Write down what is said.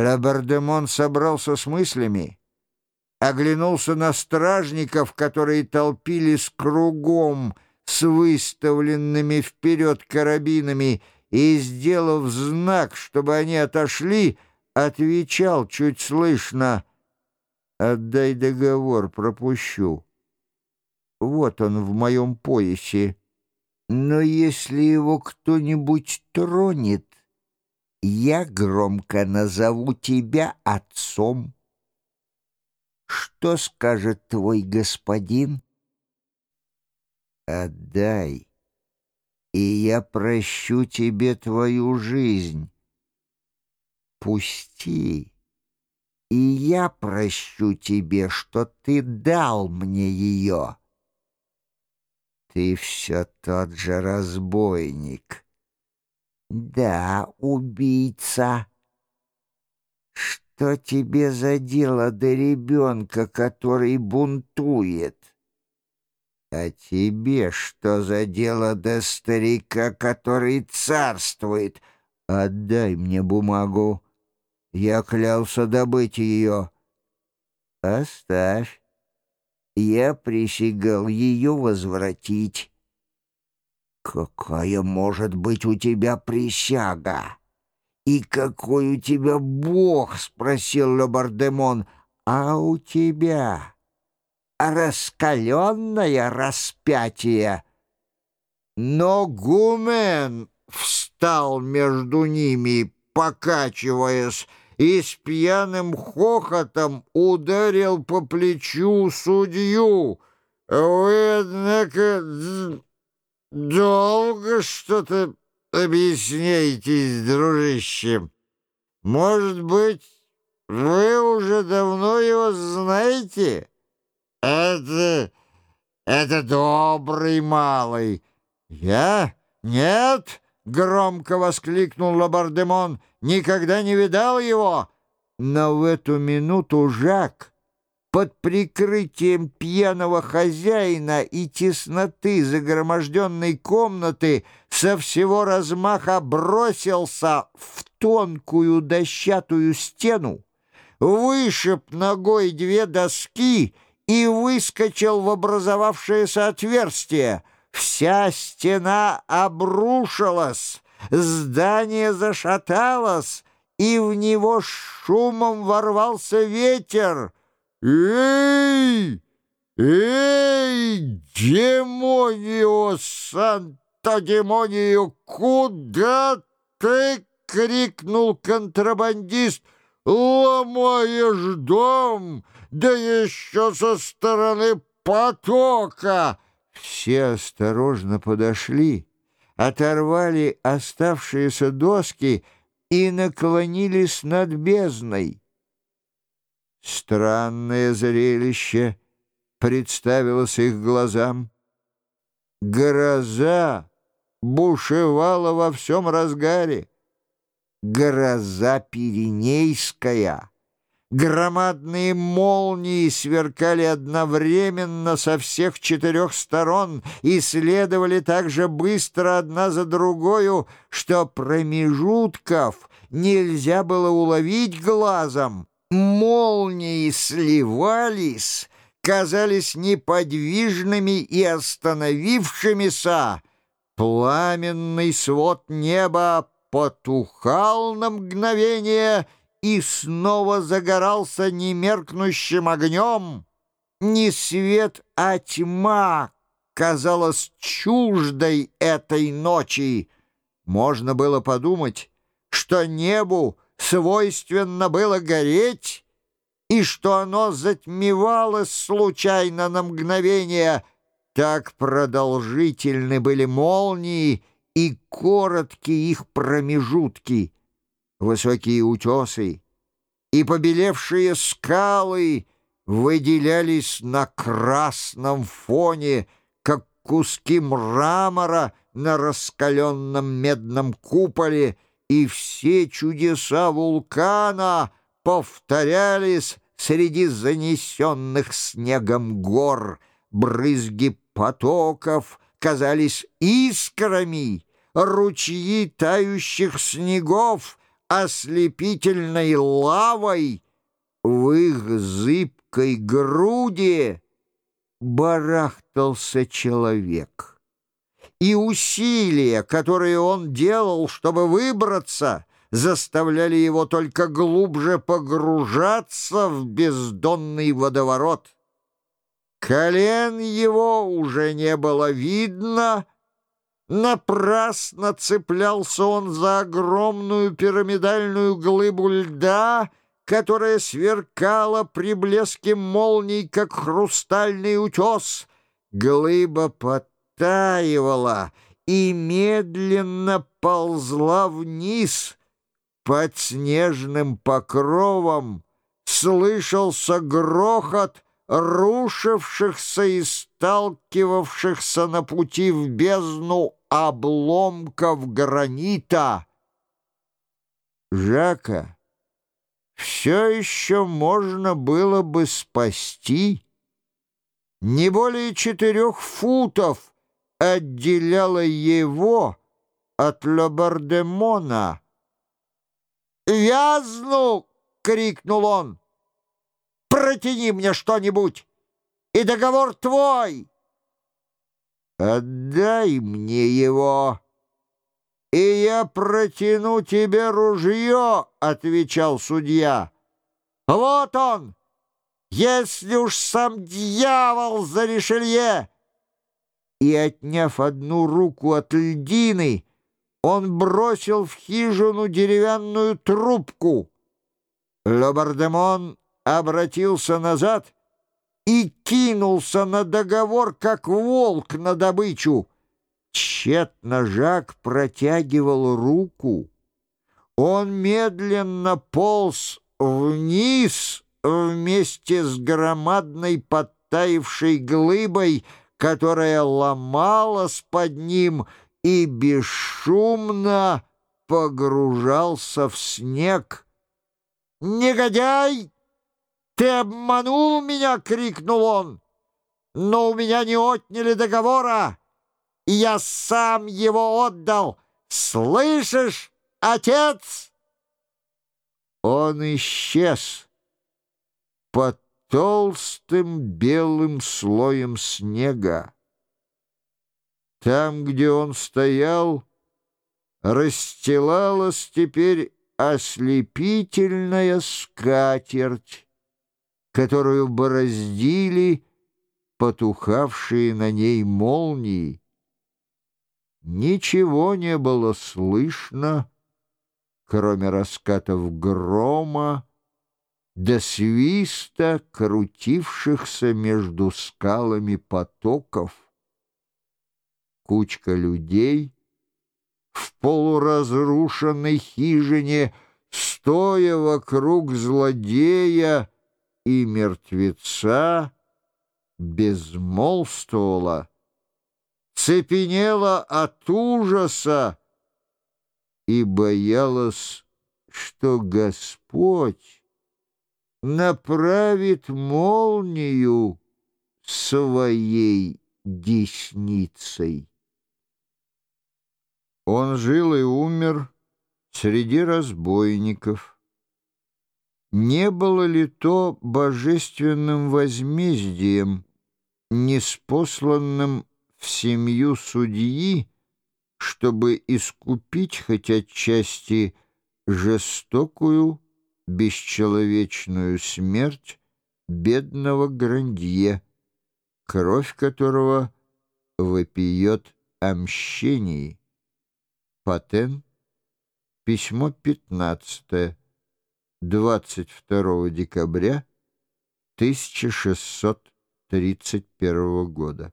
Лабардемон собрался с мыслями, оглянулся на стражников, которые толпились кругом с выставленными вперед карабинами, и, сделав знак, чтобы они отошли, отвечал чуть слышно «Отдай договор, пропущу. Вот он в моем поясе. Но если его кто-нибудь тронет, я громко назову тебя отцом. Что скажет твой господин? Отдай, и я прощу тебе твою жизнь. Пусти, и я прощу тебе, что ты дал мне ее. Ты все тот же разбойник. Да, убийца. Что тебе за дело до ребенка, который бунтует? А тебе что за дело до старика, который царствует? Отдай мне бумагу. Я клялся добыть ее. Оставь. Я присягал ее возвратить. «Какая может быть у тебя присяга? И какой у тебя бог?» — спросил Лебардемон. «А у тебя раскаленное распятие». Но Гумен встал между ними, покачиваясь, и с пьяным хохотом ударил по плечу судью. «Вы, однако...» «Долго что-то объясняетесь, дружище. Может быть, вы уже давно его знаете? Это... это добрый малый. Я? Нет!» — громко воскликнул Лабардемон. «Никогда не видал его!» Но в эту минуту Жак под прикрытием пьяного хозяина и тесноты загроможденной комнаты со всего размаха бросился в тонкую дощатую стену, вышиб ногой две доски и выскочил в образовавшееся отверстие. Вся стена обрушилась, здание зашаталось, и в него шумом ворвался ветер — «Эй! Эй, демонио, Санта-демонию, куда ты?» — крикнул контрабандист. «Ломаешь дом, да еще со стороны потока!» Все осторожно подошли, оторвали оставшиеся доски и наклонились над бездной. Странное зрелище представилось их глазам. Гроза бушевала во всем разгаре. Гроза Пиренейская. Громадные молнии сверкали одновременно со всех четырех сторон и следовали так же быстро одна за другою, что промежутков нельзя было уловить глазом. Молнии сливались, казались неподвижными и остановившимися. Пламенный свод неба потухал на мгновение и снова загорался немеркнущим огнем. Не свет, а тьма казалась чуждой этой ночи. Можно было подумать, что небу свойственно было гореть, и что оно затмевалось случайно на мгновение. Так продолжительны были молнии и короткие их промежутки, высокие утесы и побелевшие скалы выделялись на красном фоне, как куски мрамора на раскаленном медном куполе — и все чудеса вулкана повторялись среди занесенных снегом гор. Брызги потоков казались искрами, ручьи тающих снегов ослепительной лавой в их зыбкой груди барахтался человек. И усилия, которые он делал, чтобы выбраться, заставляли его только глубже погружаться в бездонный водоворот. Колен его уже не было видно, Напрасно цеплялся он за огромную пирамидальную глыбу льда, которая сверкала при блеске молний, как хрустальный утес. Глыба подтаивала и медленно ползла вниз. Под снежным покровом слышался грохот рушившихся и сталкивавшихся на пути в бездну обломков гранита. Жака все еще можно было бы спасти. Не более четырех футов отделяло его от Лабардемона. «Вязну!» — крикнул он. «Протяни мне что-нибудь, и договор твой!» «Отдай мне его, и я протяну тебе ружье», — отвечал судья. «Вот он, если уж сам дьявол за решелье!» И, отняв одну руку от льдины, он бросил в хижину деревянную трубку. Лобардемон обратился назад — и кинулся на договор, как волк на добычу. Тщетно Жак протягивал руку. Он медленно полз вниз вместе с громадной подтаившей глыбой, которая ломалась под ним и бесшумно погружался в снег. «Негодяй!» «Ты обманул меня!» — крикнул он. «Но у меня не отняли договора, я сам его отдал. Слышишь, отец?» Он исчез под толстым белым слоем снега. Там, где он стоял, расстилалась теперь ослепительная скатерть, которую бороздили потухавшие на ней молнии. Ничего не было слышно, кроме раскатов грома до свиста крутившихся между скалами потоков. Кучка людей в полуразрушенной хижине, стоя вокруг злодея, и мертвеца безмолвствовала, цепенела от ужаса и боялась, что Господь направит молнию своей десницей. Он жил и умер среди разбойников, не было ли то божественным возмездием, неспосланным в семью судьи, чтобы искупить хоть отчасти жестокую, бесчеловечную смерть бедного Грандье, кровь которого вопиет о мщении. Патен, письмо пятнадцатое. 22 декабря 1631 года.